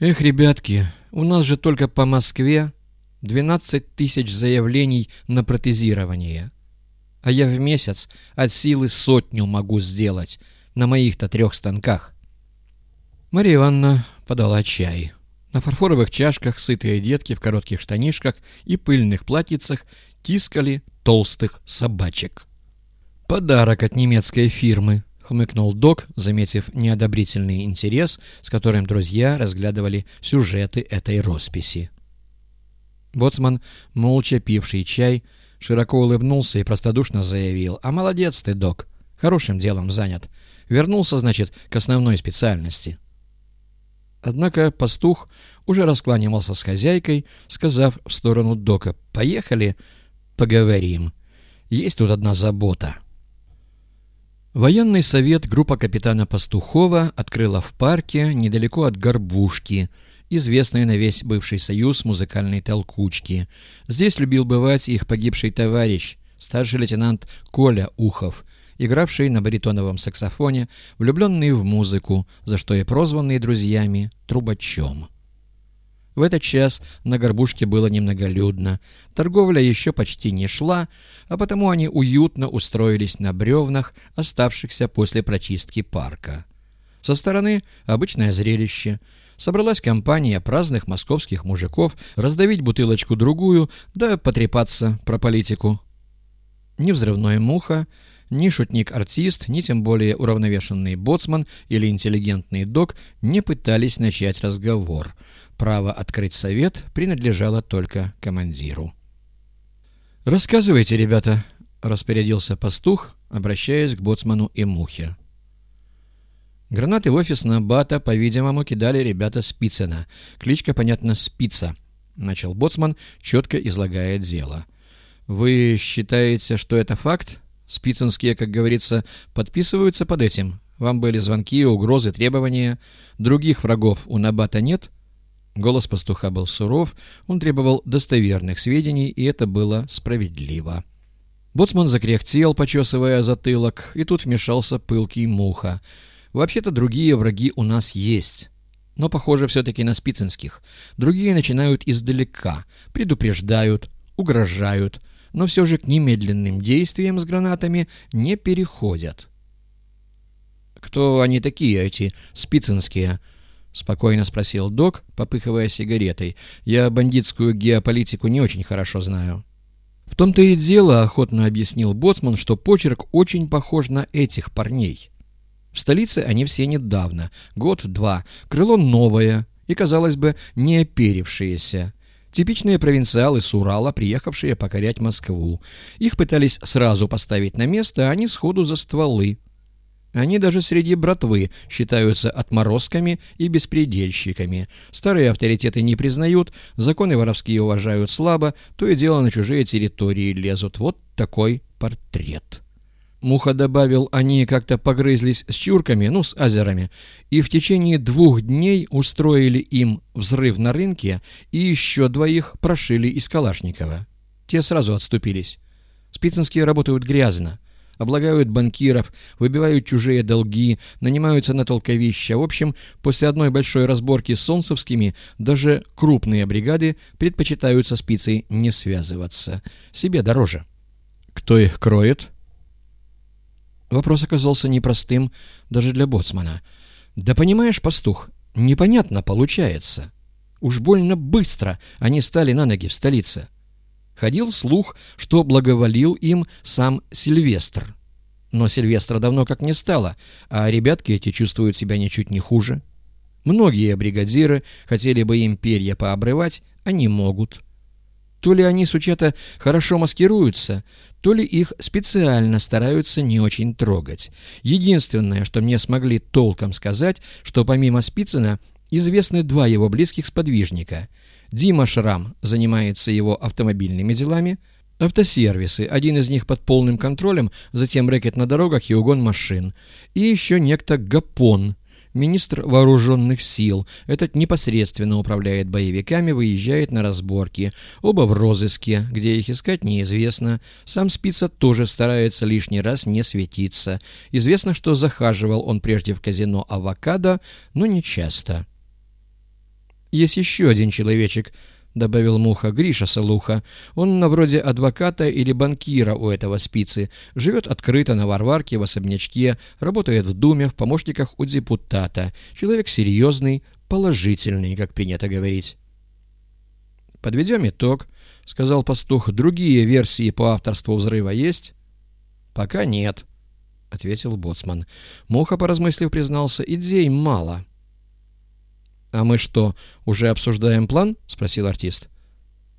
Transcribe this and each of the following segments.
Эх, ребятки, у нас же только по Москве 12 тысяч заявлений на протезирование. А я в месяц от силы сотню могу сделать на моих-то трех станках. Мария Ивановна подала чай. На фарфоровых чашках сытые детки в коротких штанишках и пыльных платьицах тискали толстых собачек. «Подарок от немецкой фирмы», — хмыкнул док, заметив неодобрительный интерес, с которым друзья разглядывали сюжеты этой росписи. Боцман, молча пивший чай, широко улыбнулся и простодушно заявил. «А молодец ты, док, хорошим делом занят. Вернулся, значит, к основной специальности». Однако пастух уже раскланивался с хозяйкой, сказав в сторону дока «Поехали, поговорим. Есть тут одна забота». Военный совет группа капитана Пастухова открыла в парке недалеко от Горбушки, известной на весь бывший союз музыкальной толкучки. Здесь любил бывать их погибший товарищ, старший лейтенант Коля Ухов, игравший на баритоновом саксофоне, влюбленный в музыку, за что и прозванный друзьями трубачом. В этот час на горбушке было немноголюдно, торговля еще почти не шла, а потому они уютно устроились на бревнах, оставшихся после прочистки парка. Со стороны обычное зрелище. Собралась компания праздных московских мужиков раздавить бутылочку-другую, да потрепаться про политику. Ни взрывной муха, ни шутник-артист, ни тем более уравновешенный боцман или интеллигентный док не пытались начать разговор. Право открыть совет принадлежало только командиру. «Рассказывайте, ребята», — распорядился пастух, обращаясь к боцману и мухе. Гранаты в офис на Бата, по-видимому, кидали ребята Спицына. Кличка, понятно, Спица. Начал боцман, четко излагая дело. «Вы считаете, что это факт?» Спицинские, как говорится, подписываются под этим. Вам были звонки, угрозы, требования. Других врагов у Набата нет?» Голос пастуха был суров, он требовал достоверных сведений, и это было справедливо. Боцман закряхтел, почесывая затылок, и тут вмешался пылкий муха. «Вообще-то другие враги у нас есть». Но, похоже, все-таки на спицинских. Другие начинают издалека, предупреждают, угрожают, но все же к немедленным действиям с гранатами не переходят. «Кто они такие, эти спицинские?» — спокойно спросил док, попыхивая сигаретой. «Я бандитскую геополитику не очень хорошо знаю». «В том-то и дело», — охотно объяснил Боцман, что почерк очень похож на этих парней. В столице они все недавно, год-два, крыло новое и, казалось бы, не оперившееся. Типичные провинциалы с Урала, приехавшие покорять Москву. Их пытались сразу поставить на место, а они сходу за стволы. Они даже среди братвы считаются отморозками и беспредельщиками. Старые авторитеты не признают, законы воровские уважают слабо, то и дело на чужие территории лезут. Вот такой портрет. Муха добавил, они как-то погрызлись с чурками, ну, с азерами, и в течение двух дней устроили им взрыв на рынке и еще двоих прошили из Калашникова. Те сразу отступились. Спицинские работают грязно. Облагают банкиров, выбивают чужие долги, нанимаются на толковища. В общем, после одной большой разборки с солнцевскими даже крупные бригады предпочитают со спицей не связываться. Себе дороже. Кто их кроет? Вопрос оказался непростым даже для боцмана. «Да понимаешь, пастух, непонятно получается. Уж больно быстро они стали на ноги в столице. Ходил слух, что благоволил им сам Сильвестр. Но Сильвестра давно как не стало, а ребятки эти чувствуют себя ничуть не хуже. Многие бригадиры хотели бы им перья пообрывать, а не могут. То ли они, сучата, хорошо маскируются, то ли их специально стараются не очень трогать. Единственное, что мне смогли толком сказать, что помимо Спицына известны два его близких сподвижника. Дима Шрам занимается его автомобильными делами, автосервисы, один из них под полным контролем, затем рэкет на дорогах и угон машин, и еще некто Гапон, Министр вооруженных сил. Этот непосредственно управляет боевиками, выезжает на разборки. Оба в розыске, где их искать неизвестно. Сам Спица тоже старается лишний раз не светиться. Известно, что захаживал он прежде в казино «Авокадо», но не часто. Есть еще один человечек, — добавил Муха, — Гриша Салуха. Он на вроде адвоката или банкира у этого спицы. Живет открыто на Варварке в особнячке, работает в Думе, в помощниках у депутата. Человек серьезный, положительный, как принято говорить. «Подведем итог», — сказал пастух. «Другие версии по авторству взрыва есть?» «Пока нет», — ответил боцман. Муха, поразмыслив, признался, «идей мало». «А мы что, уже обсуждаем план?» — спросил артист.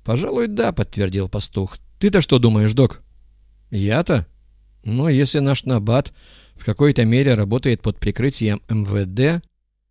«Пожалуй, да», — подтвердил пастух. «Ты-то что думаешь, док?» «Я-то? Ну, если наш набат в какой-то мере работает под прикрытием МВД,